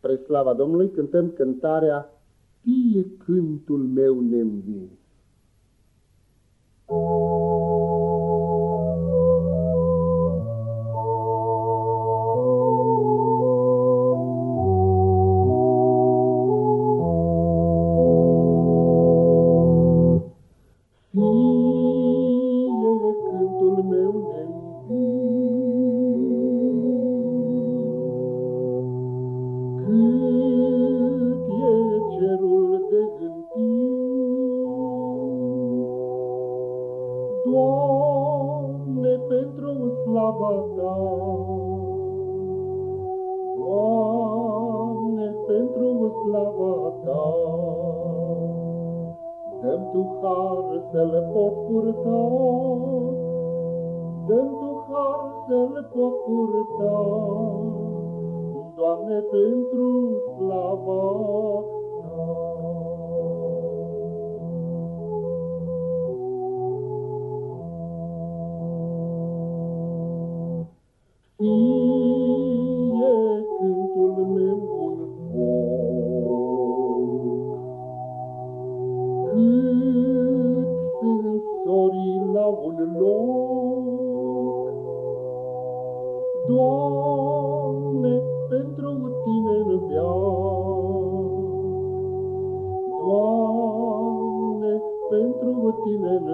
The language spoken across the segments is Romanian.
Spre slava Domnului cântăm cântarea Fie cântul meu nemvin. Doamne, pentru slava Ta. Doamne, pentru slava Ta. Dăm Tu har să-L pot purta, Dăm Tu har să-L pot purta, Doamne, pentru slava fie loc, Doamne, pentru Tine în Doamne, pentru Tine în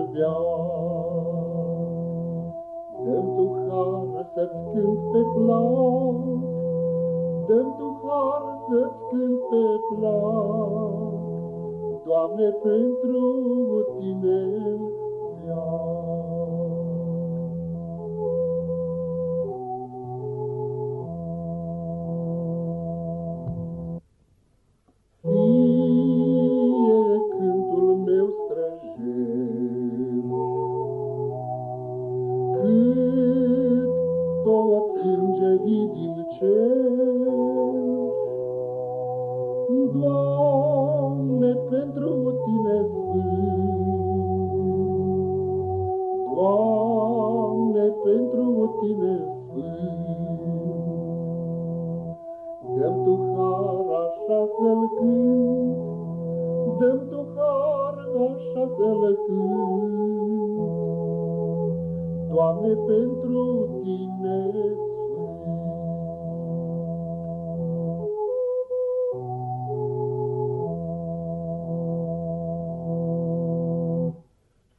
Dăm Tu har să-ți cânt pe plac, Dăm Tu har să-ți cânt pe plac, Doamne, pentru Tine îngerii din cer. Doamne, pentru Tine sfânt, Doamne, pentru Tine sfânt, Dăm Tu har așa să-L cânt, Dăm Tu har așa să-L cânt, Doamne, pentru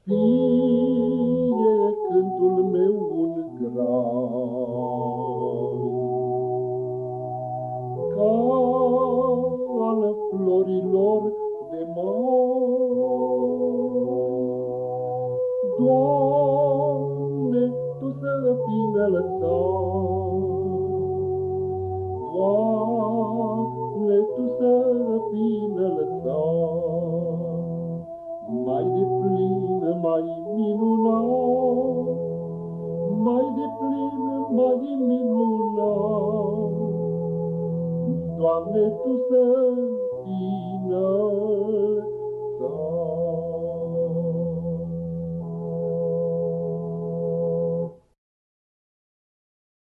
Tine florilor de mor. Doamne, Tu să fii înălțat, Doamne, Tu să fii înălțat, mai de plin, mai minunat, mai de plin, mai minunat, Doamne, Tu să 的走。